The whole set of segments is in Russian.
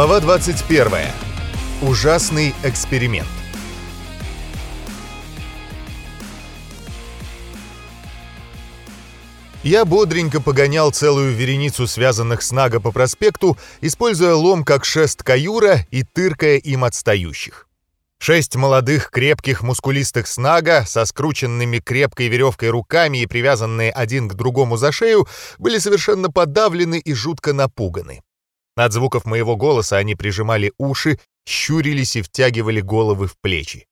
Глава 21. Ужасный эксперимент. Я бодренько погонял целую вереницу связанных с Нага по проспекту, используя лом как шест каюра и тыркая им отстающих. Шесть молодых, крепких, мускулистых снага со скрученными крепкой веревкой руками и привязанные один к другому за шею были совершенно подавлены и жутко напуганы. От звуков моего голоса они прижимали уши, щурились и втягивали головы в плечи.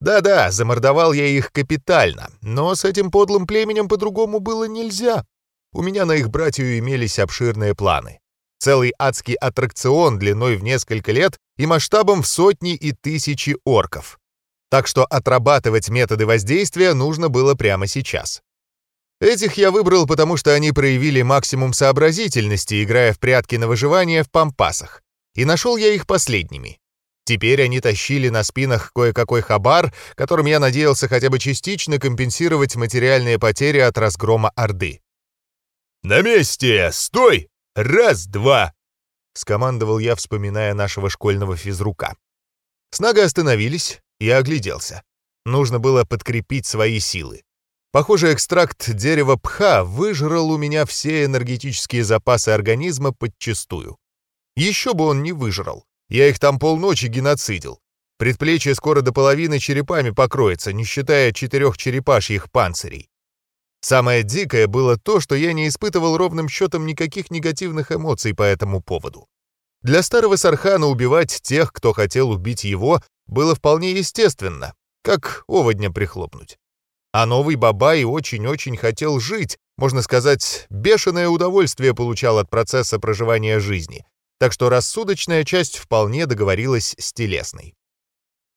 Да-да, замордовал я их капитально, но с этим подлым племенем по-другому было нельзя. У меня на их братью имелись обширные планы. Целый адский аттракцион длиной в несколько лет и масштабом в сотни и тысячи орков. Так что отрабатывать методы воздействия нужно было прямо сейчас. Этих я выбрал, потому что они проявили максимум сообразительности, играя в прятки на выживание в пампасах. И нашел я их последними. Теперь они тащили на спинах кое-какой хабар, которым я надеялся хотя бы частично компенсировать материальные потери от разгрома Орды. «На месте! Стой! Раз-два!» — скомандовал я, вспоминая нашего школьного физрука. Снага остановились, я огляделся. Нужно было подкрепить свои силы. Похоже, экстракт дерева пха выжрал у меня все энергетические запасы организма подчистую. Еще бы он не выжрал. Я их там полночи геноцидил. Предплечье скоро до половины черепами покроется, не считая четырех черепашьих панцирей. Самое дикое было то, что я не испытывал ровным счетом никаких негативных эмоций по этому поводу. Для старого Сархана убивать тех, кто хотел убить его, было вполне естественно, как оводня прихлопнуть. А новый Бабай очень-очень хотел жить, можно сказать, бешеное удовольствие получал от процесса проживания жизни, так что рассудочная часть вполне договорилась с телесной.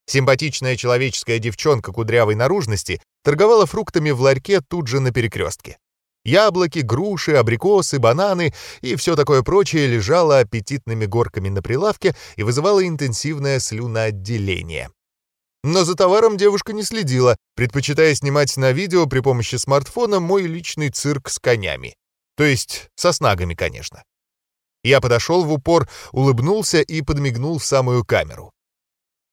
Симпатичная человеческая девчонка кудрявой наружности торговала фруктами в ларьке тут же на перекрестке. Яблоки, груши, абрикосы, бананы и все такое прочее лежало аппетитными горками на прилавке и вызывало интенсивное слюноотделение. Но за товаром девушка не следила, предпочитая снимать на видео при помощи смартфона мой личный цирк с конями. То есть со снагами, конечно. Я подошел в упор, улыбнулся и подмигнул в самую камеру.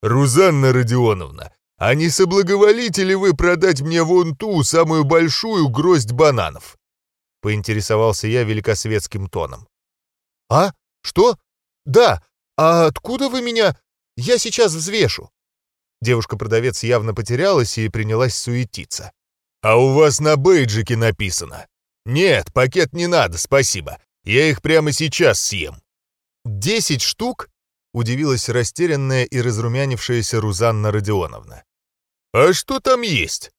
«Рузанна Родионовна, а не соблаговолите ли вы продать мне вон ту, самую большую гроздь бананов?» Поинтересовался я великосветским тоном. «А? Что? Да. А откуда вы меня? Я сейчас взвешу». Девушка-продавец явно потерялась и принялась суетиться. «А у вас на бейджике написано. Нет, пакет не надо, спасибо. Я их прямо сейчас съем». «Десять штук?» — удивилась растерянная и разрумянившаяся Рузанна Родионовна. «А что там есть?»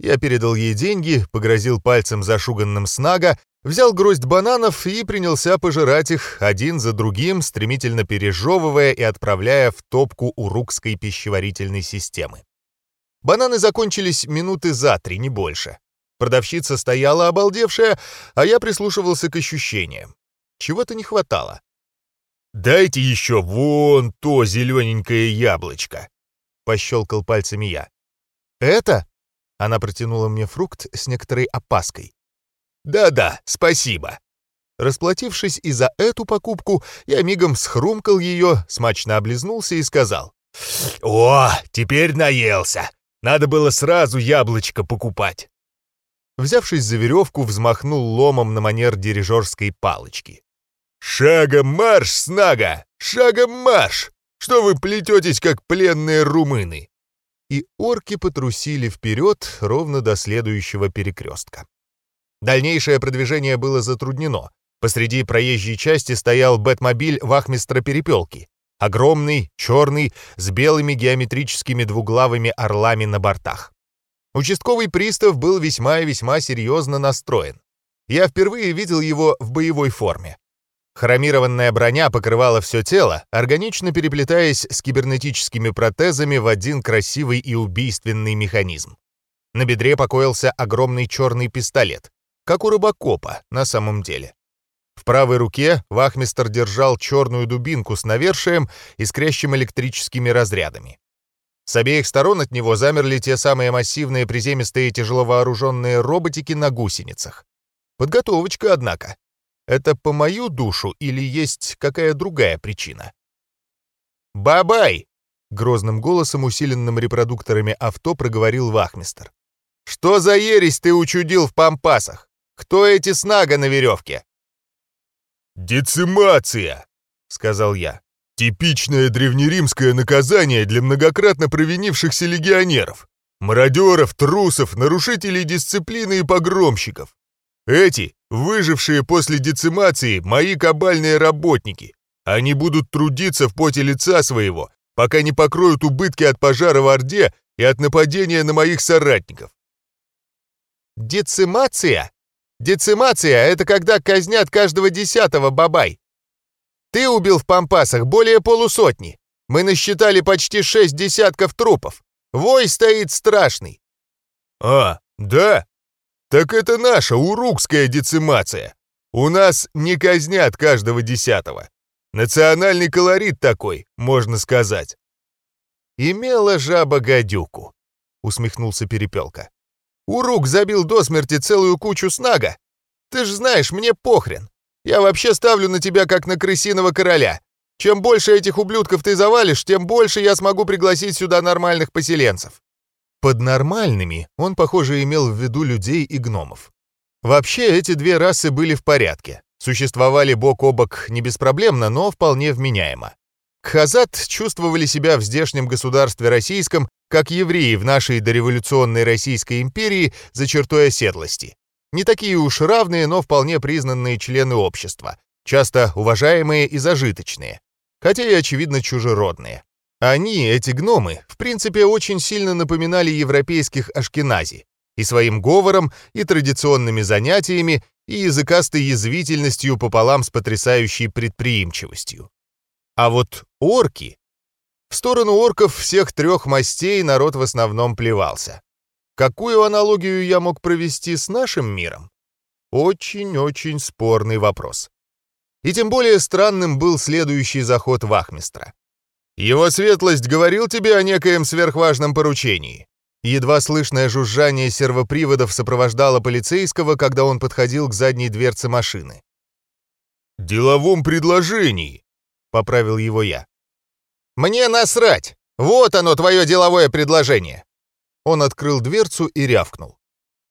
Я передал ей деньги, погрозил пальцем зашуганным снага, взял гроздь бананов и принялся пожирать их один за другим, стремительно пережевывая и отправляя в топку урукской пищеварительной системы. Бананы закончились минуты за три, не больше. Продавщица стояла обалдевшая, а я прислушивался к ощущениям. Чего-то не хватало. «Дайте еще вон то зелененькое яблочко!» — пощелкал пальцами я. «Это?» — она протянула мне фрукт с некоторой опаской. «Да-да, спасибо». Расплатившись и за эту покупку, я мигом схрумкал ее, смачно облизнулся и сказал. «О, теперь наелся. Надо было сразу яблочко покупать». Взявшись за веревку, взмахнул ломом на манер дирижерской палочки. «Шагом марш, снага! Шагом марш! Что вы плететесь, как пленные румыны?» И орки потрусили вперед ровно до следующего перекрестка. Дальнейшее продвижение было затруднено. Посреди проезжей части стоял бэтмобиль вахмистра Перепелки. Огромный, черный, с белыми геометрическими двуглавыми орлами на бортах. Участковый пристав был весьма и весьма серьезно настроен. Я впервые видел его в боевой форме. Хромированная броня покрывала все тело, органично переплетаясь с кибернетическими протезами в один красивый и убийственный механизм. На бедре покоился огромный черный пистолет, как у рыбакопа на самом деле. В правой руке вахмистр держал черную дубинку с навершием, искрящим электрическими разрядами. С обеих сторон от него замерли те самые массивные приземистые тяжеловооруженные роботики на гусеницах. Подготовочка, однако. Это по мою душу или есть какая другая причина? «Бабай!» — грозным голосом, усиленным репродукторами авто, проговорил вахмистр. «Что за ересь ты учудил в пампасах? Кто эти снага на веревке?» «Децимация!» — сказал я. «Типичное древнеримское наказание для многократно провинившихся легионеров, мародеров, трусов, нарушителей дисциплины и погромщиков. Эти, выжившие после децимации, мои кабальные работники. Они будут трудиться в поте лица своего, пока не покроют убытки от пожара в Орде и от нападения на моих соратников. Децимация? Децимация — это когда казнят каждого десятого бабай. Ты убил в Пампасах более полусотни. Мы насчитали почти шесть десятков трупов. Вой стоит страшный. А, да? Так это наша урукская децимация. У нас не казнят каждого десятого. Национальный колорит такой, можно сказать. «Имела жаба гадюку», — усмехнулся Перепелка. «Урук забил до смерти целую кучу снага. Ты ж знаешь, мне похрен. Я вообще ставлю на тебя как на крысиного короля. Чем больше этих ублюдков ты завалишь, тем больше я смогу пригласить сюда нормальных поселенцев». Под нормальными он, похоже, имел в виду людей и гномов. Вообще, эти две расы были в порядке существовали бок о бок не беспроблемно, но вполне вменяемо. Кхазат чувствовали себя в здешнем государстве российском, как евреи в нашей дореволюционной Российской империи за чертой оседлости. Не такие уж равные, но вполне признанные члены общества, часто уважаемые и зажиточные, хотя и, очевидно, чужеродные. Они, эти гномы, в принципе, очень сильно напоминали европейских ашкенази, и своим говором, и традиционными занятиями, и языкастой язвительностью пополам с потрясающей предприимчивостью. А вот орки... В сторону орков всех трех мастей народ в основном плевался. Какую аналогию я мог провести с нашим миром? Очень-очень спорный вопрос. И тем более странным был следующий заход вахмистра. «Его светлость говорил тебе о некоем сверхважном поручении?» Едва слышное жужжание сервоприводов сопровождало полицейского, когда он подходил к задней дверце машины. «Деловом предложении», — поправил его я. «Мне насрать! Вот оно, твое деловое предложение!» Он открыл дверцу и рявкнул.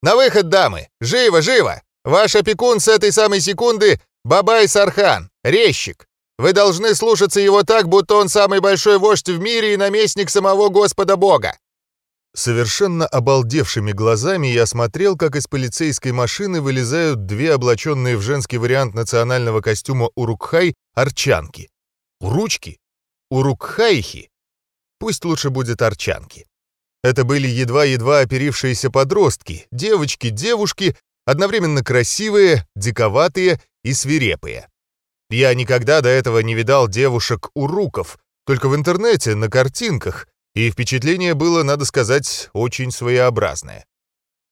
«На выход, дамы! Живо, живо! Ваш опекун с этой самой секунды — Бабай Сархан, резчик. Вы должны слушаться его так, будто он самый большой вождь в мире и наместник самого Господа Бога. Совершенно обалдевшими глазами я смотрел, как из полицейской машины вылезают две облаченные в женский вариант национального костюма Урукхай арчанки. Уручки? Урукхайхи? Пусть лучше будет арчанки. Это были едва-едва оперившиеся подростки, девочки-девушки, одновременно красивые, диковатые и свирепые. Я никогда до этого не видал девушек-уруков, только в интернете, на картинках, и впечатление было, надо сказать, очень своеобразное.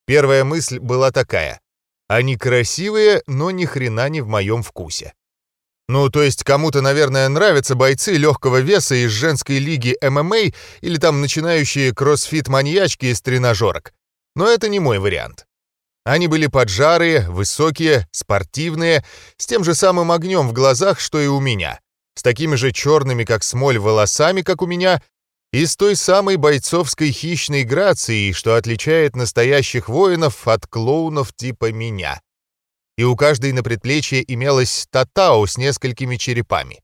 Первая мысль была такая. Они красивые, но ни хрена не в моем вкусе. Ну, то есть кому-то, наверное, нравятся бойцы легкого веса из женской лиги ММА или там начинающие кроссфит-маньячки из тренажерок. Но это не мой вариант. Они были поджарые, высокие, спортивные, с тем же самым огнем в глазах, что и у меня, с такими же черными, как смоль, волосами, как у меня, и с той самой бойцовской хищной грацией, что отличает настоящих воинов от клоунов типа меня. И у каждой на предплечье имелась татау с несколькими черепами.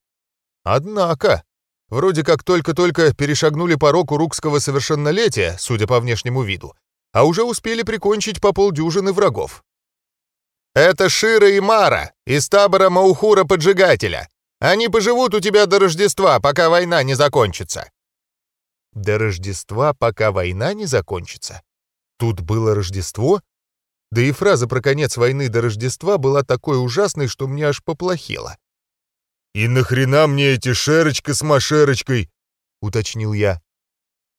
Однако, вроде как только-только перешагнули порог урукского совершеннолетия, судя по внешнему виду, а уже успели прикончить по полдюжины врагов. «Это Шира и Мара из табора Маухура-поджигателя. Они поживут у тебя до Рождества, пока война не закончится», до Рождества, пока война не закончится. Тут было Рождество? Да и фраза про конец войны до Рождества была такой ужасной, что мне аж поплохело. «И нахрена мне эти шерочка с машерочкой?» — уточнил я.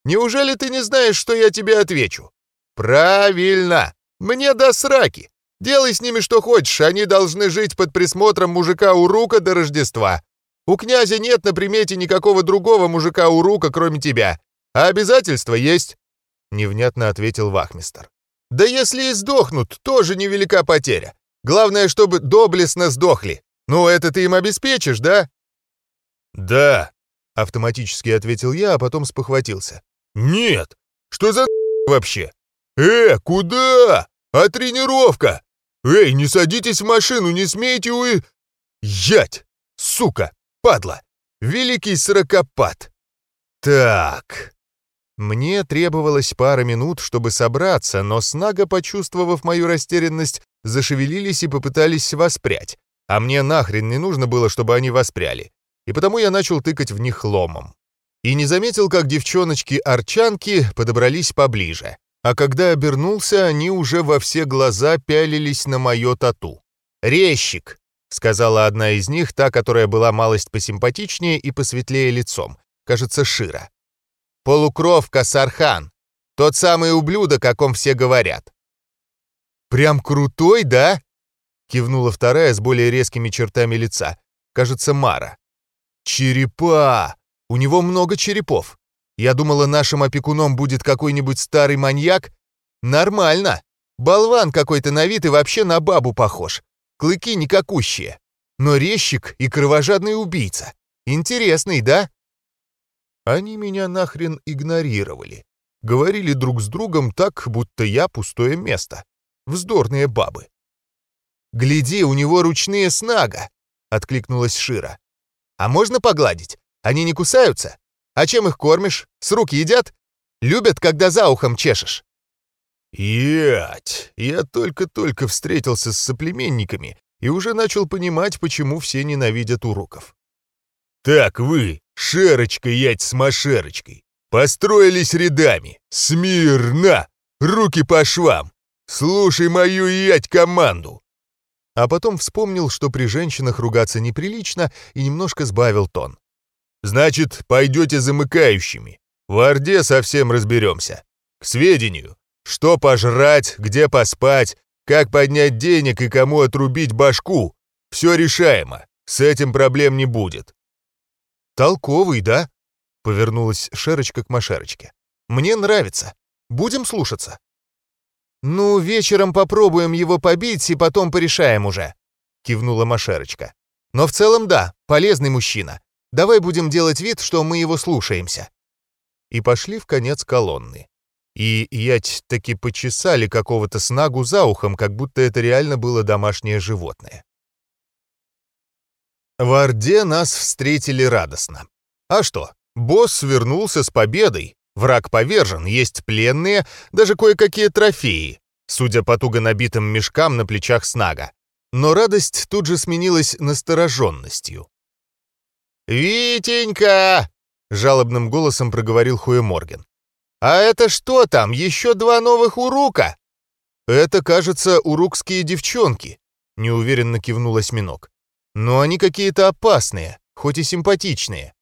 «Неужели ты не знаешь, что я тебе отвечу?» «Правильно! Мне до сраки! Делай с ними что хочешь, они должны жить под присмотром мужика у рука до Рождества. У князя нет на примете никакого другого мужика у рука, кроме тебя. А обязательства есть?» — невнятно ответил вахмистр. «Да если и сдохнут, тоже невелика потеря. Главное, чтобы доблестно сдохли. Ну, это ты им обеспечишь, да?» «Да», Автоматически ответил я, а потом спохватился. «Нет! Что за вообще? Э, куда? А тренировка? Эй, не садитесь в машину, не смейте уи...» «Ять! Сука! Падла! Великий сорокопад!» «Так...» Мне требовалось пара минут, чтобы собраться, но Снага, почувствовав мою растерянность, зашевелились и попытались воспрять. А мне нахрен не нужно было, чтобы они воспряли. И потому я начал тыкать в них ломом. И не заметил, как девчоночки-арчанки подобрались поближе. А когда обернулся, они уже во все глаза пялились на мое тату. «Резчик», — сказала одна из них, та, которая была малость посимпатичнее и посветлее лицом. Кажется, Шира. «Полукровка Сархан. Тот самый ублюдок, о ком все говорят». «Прям крутой, да?» Кивнула вторая с более резкими чертами лица. Кажется, Мара. «Черепа! У него много черепов. Я думала, нашим опекуном будет какой-нибудь старый маньяк. Нормально. Болван какой-то на вид и вообще на бабу похож. Клыки никакущие. Но резчик и кровожадный убийца. Интересный, да?» Они меня нахрен игнорировали. Говорили друг с другом так, будто я пустое место. Вздорные бабы. «Гляди, у него ручные снага!» — откликнулась Шира. «А можно погладить? Они не кусаются? А чем их кормишь? С рук едят? Любят, когда за ухом чешешь?» «Ять! Я только-только встретился с соплеменниками и уже начал понимать, почему все ненавидят уроков. Так вы, Шерочка ять с Машерочкой, построились рядами. Смирно! Руки по швам! Слушай мою ять команду! а потом вспомнил, что при женщинах ругаться неприлично, и немножко сбавил тон. «Значит, пойдете замыкающими. В Орде совсем разберемся. К сведению, что пожрать, где поспать, как поднять денег и кому отрубить башку. Все решаемо, с этим проблем не будет». «Толковый, да?» — повернулась Шерочка к Машерочке. «Мне нравится. Будем слушаться». «Ну, вечером попробуем его побить и потом порешаем уже», — кивнула Машерочка. «Но в целом да, полезный мужчина. Давай будем делать вид, что мы его слушаемся». И пошли в конец колонны. И ять таки почесали какого-то снагу за ухом, как будто это реально было домашнее животное. В Орде нас встретили радостно. А что, босс вернулся с победой, Враг повержен, есть пленные, даже кое-какие трофеи, судя по туго набитым мешкам на плечах снага. Но радость тут же сменилась настороженностью. «Витенька!» — жалобным голосом проговорил Хуеморген. «А это что там, еще два новых урука?» «Это, кажется, урукские девчонки», — неуверенно кивнул осьминог. «Но они какие-то опасные, хоть и симпатичные».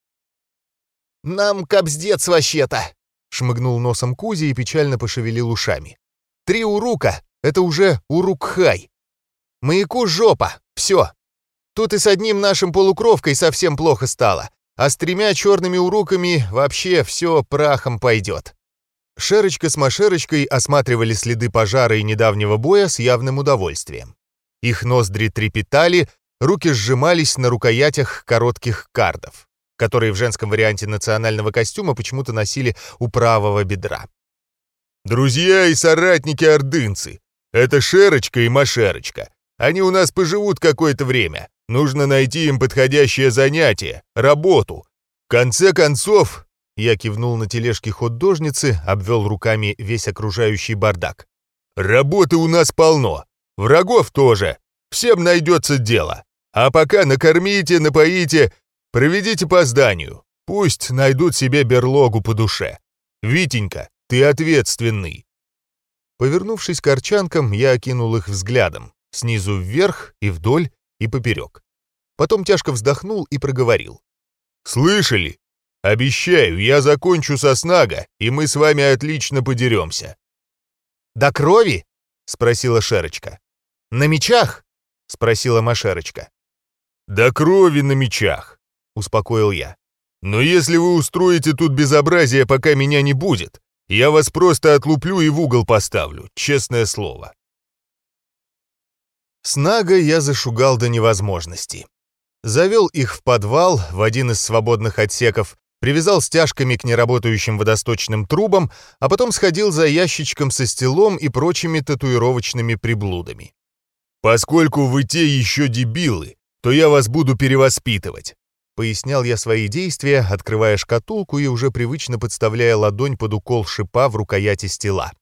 «Нам капздец вообще-то!» Шмыгнул носом Кузи и печально пошевелил ушами. «Три урука — это уже урукхай. Маяку жопа, все. Тут и с одним нашим полукровкой совсем плохо стало, а с тремя черными уруками вообще все прахом пойдет». Шерочка с Машерочкой осматривали следы пожара и недавнего боя с явным удовольствием. Их ноздри трепетали, руки сжимались на рукоятях коротких кардов которые в женском варианте национального костюма почему-то носили у правого бедра. «Друзья и соратники-ордынцы! Это Шерочка и Машерочка. Они у нас поживут какое-то время. Нужно найти им подходящее занятие, работу. В конце концов...» Я кивнул на тележке художницы, обвел руками весь окружающий бардак. «Работы у нас полно. Врагов тоже. Всем найдется дело. А пока накормите, напоите Проведите по зданию. Пусть найдут себе берлогу по душе. Витенька, ты ответственный». Повернувшись к арчанкам, я окинул их взглядом, снизу вверх и вдоль и поперек. Потом тяжко вздохнул и проговорил. «Слышали? Обещаю, я закончу со снага, и мы с вами отлично подеремся». «До крови?» — спросила Шерочка. «На мечах?» — спросила Машерочка. «До крови на мечах», — успокоил я. «Но если вы устроите тут безобразие, пока меня не будет, я вас просто отлуплю и в угол поставлю, честное слово». С я зашугал до невозможности. Завел их в подвал, в один из свободных отсеков, привязал стяжками к неработающим водосточным трубам, а потом сходил за ящичком со стелом и прочими татуировочными приблудами. «Поскольку вы те еще дебилы, то я вас буду перевоспитывать», пояснял я свои действия, открывая шкатулку и уже привычно подставляя ладонь под укол шипа в рукояти стела.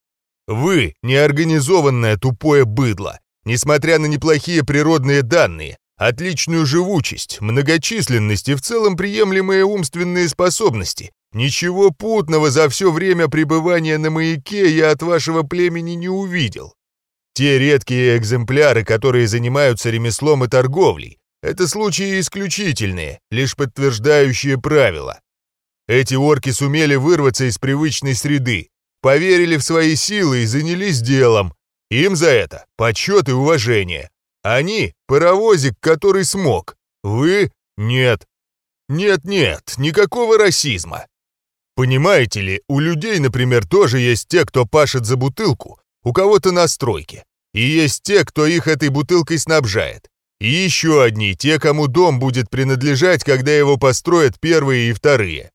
«Вы — неорганизованное тупое быдло. Несмотря на неплохие природные данные, отличную живучесть, многочисленность и в целом приемлемые умственные способности. Ничего путного за все время пребывания на маяке я от вашего племени не увидел. Те редкие экземпляры, которые занимаются ремеслом и торговлей, это случаи исключительные, лишь подтверждающие правила. Эти орки сумели вырваться из привычной среды, поверили в свои силы и занялись делом. Им за это почет и уважение. Они — паровозик, который смог. Вы — нет. Нет-нет, никакого расизма. Понимаете ли, у людей, например, тоже есть те, кто пашет за бутылку, у кого-то на стройке. И есть те, кто их этой бутылкой снабжает. И еще одни, те, кому дом будет принадлежать, когда его построят первые и вторые.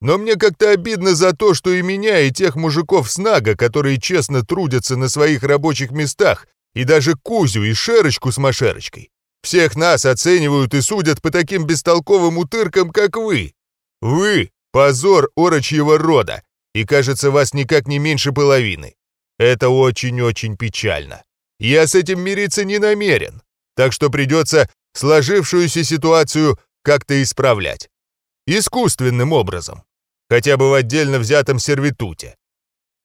Но мне как-то обидно за то, что и меня, и тех мужиков с Нага, которые честно трудятся на своих рабочих местах, и даже Кузю и Шерочку с Машерочкой. Всех нас оценивают и судят по таким бестолковым утыркам, как вы. Вы — позор орочьего рода, и, кажется, вас никак не меньше половины. Это очень-очень печально. Я с этим мириться не намерен, так что придется сложившуюся ситуацию как-то исправлять. Искусственным образом. Хотя бы в отдельно взятом сервитуте.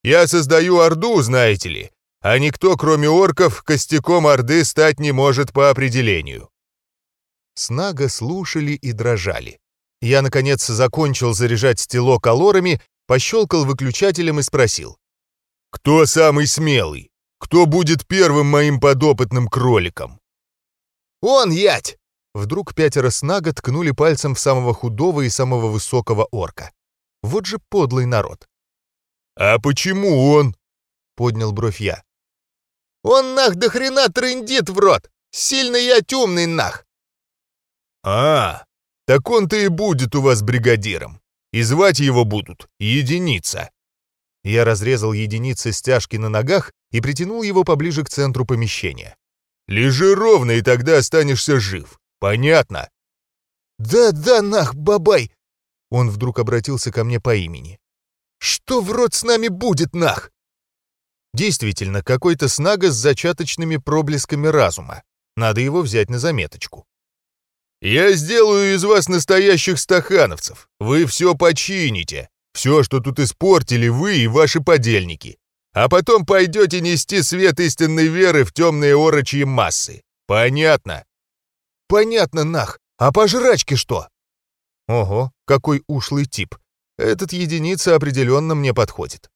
Я создаю Орду, знаете ли, а никто, кроме орков, костяком Орды стать не может по определению. Снага слушали и дрожали. Я, наконец, закончил заряжать стело калорами, пощелкал выключателем и спросил. «Кто самый смелый? Кто будет первым моим подопытным кроликом?» «Он, ять!» Вдруг пятеро снага ткнули пальцем в самого худого и самого высокого орка. Вот же подлый народ. «А почему он?» — поднял бровь я. Он нах до хрена трындит в рот. Сильно я темный нах. А, так он-то и будет у вас бригадиром. И звать его будут Единица. Я разрезал единицы стяжки на ногах и притянул его поближе к центру помещения. Лежи ровно, и тогда останешься жив. Понятно? Да-да, нах, бабай! Он вдруг обратился ко мне по имени. Что в рот с нами будет, нах? Действительно, какой-то снага с зачаточными проблесками разума. Надо его взять на заметочку. «Я сделаю из вас настоящих стахановцев. Вы все почините. Все, что тут испортили вы и ваши подельники. А потом пойдете нести свет истинной веры в темные орочьи массы. Понятно?» «Понятно, нах. А по жрачке что?» «Ого, какой ушлый тип. Этот единица определенно мне подходит.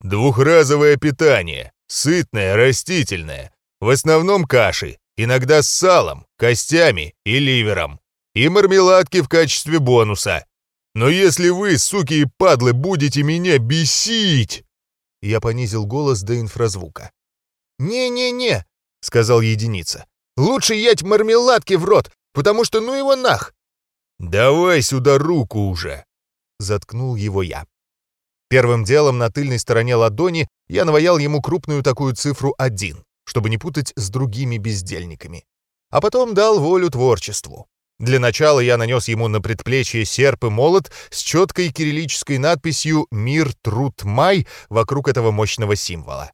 Двухразовое питание, сытное, растительное, в основном каши, иногда с салом, костями и ливером, и мармеладки в качестве бонуса. Но если вы, суки и падлы, будете меня бесить...» Я понизил голос до инфразвука. «Не-не-не», — сказал единица. «Лучше ять мармеладки в рот, потому что ну его нах!» «Давай сюда руку уже!» — заткнул его я. Первым делом на тыльной стороне ладони я наваял ему крупную такую цифру 1, чтобы не путать с другими бездельниками. А потом дал волю творчеству. Для начала я нанес ему на предплечье серп и молот с четкой кириллической надписью «Мир, труд, май» вокруг этого мощного символа.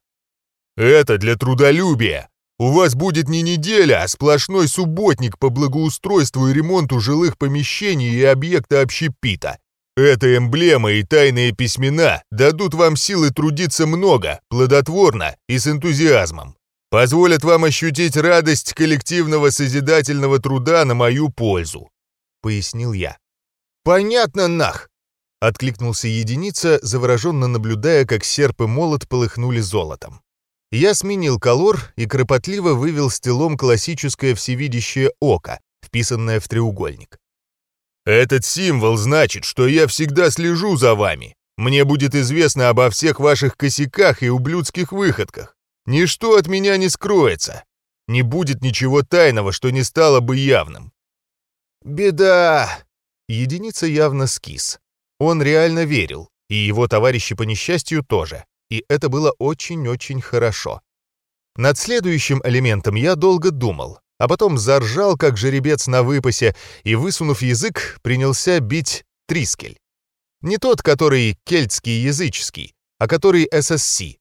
«Это для трудолюбия. У вас будет не неделя, а сплошной субботник по благоустройству и ремонту жилых помещений и объекта общепита. Эта эмблема и тайные письмена дадут вам силы трудиться много, плодотворно и с энтузиазмом. Позволят вам ощутить радость коллективного созидательного труда на мою пользу», — пояснил я. «Понятно, нах!» — откликнулся единица, завороженно наблюдая, как серп и молот полыхнули золотом. Я сменил колор и кропотливо вывел стилом классическое всевидящее око, вписанное в треугольник. Этот символ значит, что я всегда слежу за вами. Мне будет известно обо всех ваших косяках и ублюдских выходках. Ничто от меня не скроется. Не будет ничего тайного, что не стало бы явным. Беда. Единица явно скис. Он реально верил, и его товарищи по несчастью тоже, и это было очень-очень хорошо. Над следующим элементом я долго думал, а потом заржал, как жеребец на выпасе, и, высунув язык, принялся бить трискель. Не тот, который кельтский языческий, а который ССС.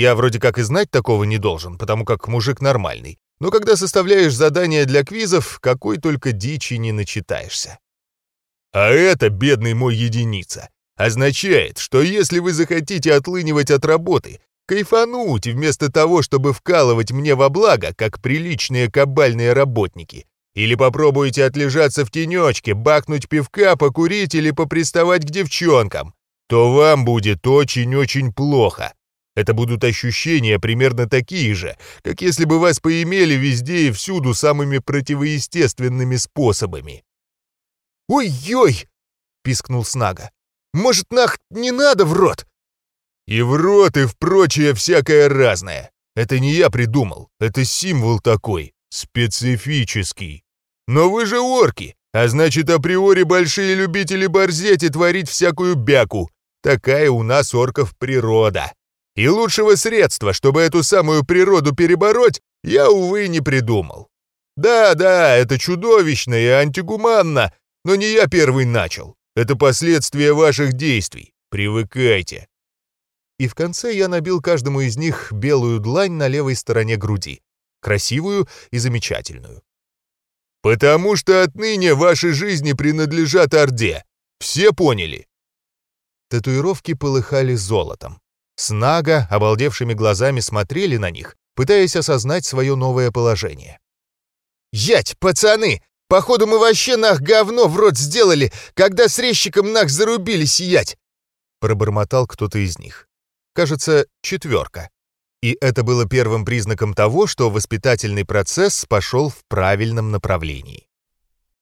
Я вроде как и знать такого не должен, потому как мужик нормальный. Но когда составляешь задания для квизов, какой только дичи не начитаешься. А это, бедный мой единица, означает, что если вы захотите отлынивать от работы, кайфануть вместо того, чтобы вкалывать мне во благо, как приличные кабальные работники, или попробуете отлежаться в тенечке, бахнуть пивка, покурить или поприставать к девчонкам, то вам будет очень-очень плохо. Это будут ощущения примерно такие же, как если бы вас поимели везде и всюду самыми противоестественными способами. «Ой-ой!» — пискнул Снага. «Может, нах, не надо в рот?» «И в рот, и в прочее всякое разное. Это не я придумал, это символ такой, специфический. Но вы же орки, а значит, априори большие любители борзеть и творить всякую бяку. Такая у нас орков природа. И лучшего средства, чтобы эту самую природу перебороть, я, увы, не придумал. Да-да, это чудовищно и антигуманно, но не я первый начал. Это последствия ваших действий. Привыкайте. И в конце я набил каждому из них белую длань на левой стороне груди. Красивую и замечательную. «Потому что отныне ваши жизни принадлежат Орде. Все поняли?» Татуировки полыхали золотом. Снага обалдевшими глазами смотрели на них, пытаясь осознать свое новое положение. «Ять, пацаны! Походу мы вообще нах говно в рот сделали, когда с резчиком нах зарубили сиять!» Пробормотал кто-то из них. Кажется, четверка. И это было первым признаком того, что воспитательный процесс пошел в правильном направлении.